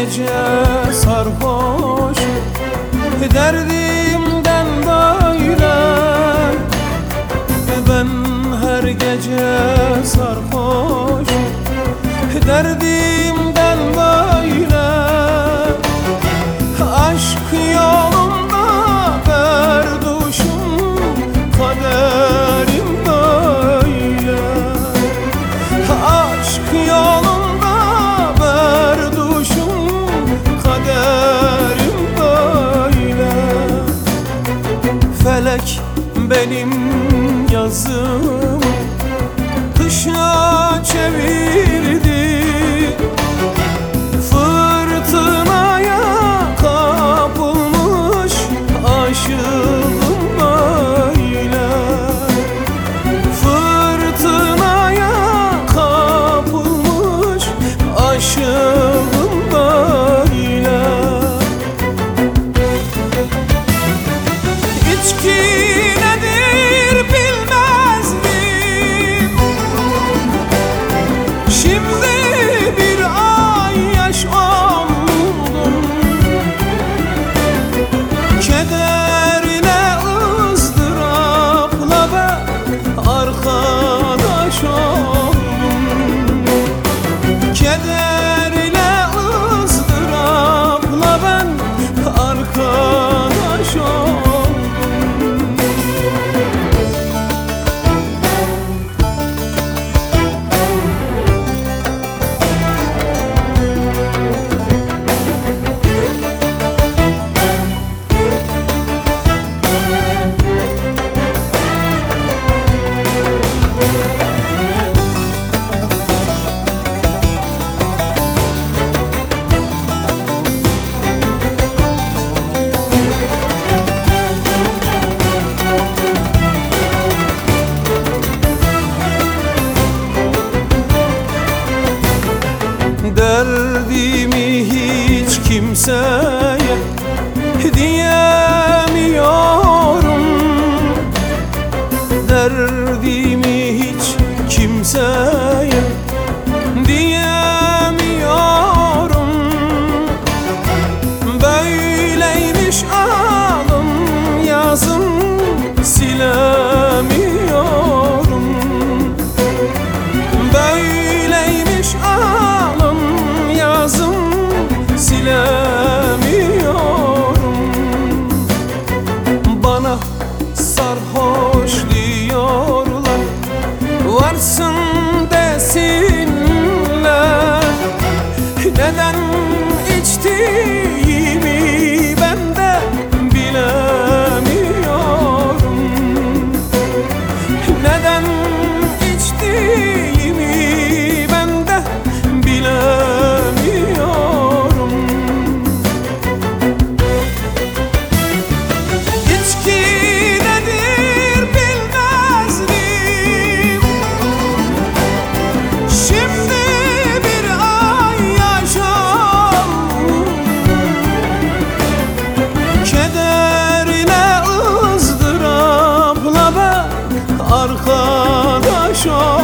گرچه سرخوش دردی benim yazım arkadaş ol.